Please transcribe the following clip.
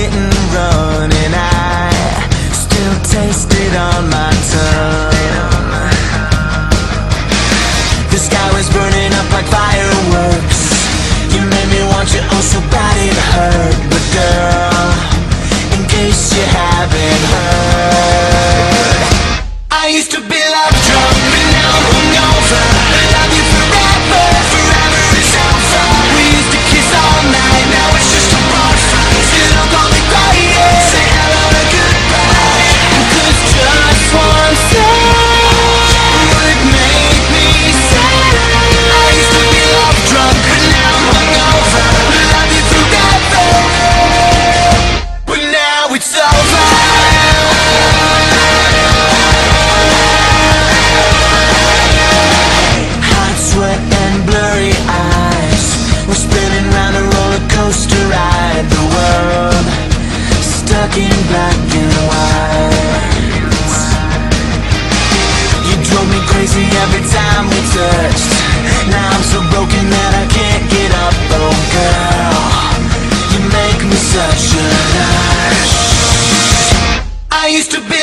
didn't run and I still tasted on my tongue. black and white. You drove me crazy every time we touched. Now I'm so broken that I can't get up, oh girl. You make me such a rush. I used to be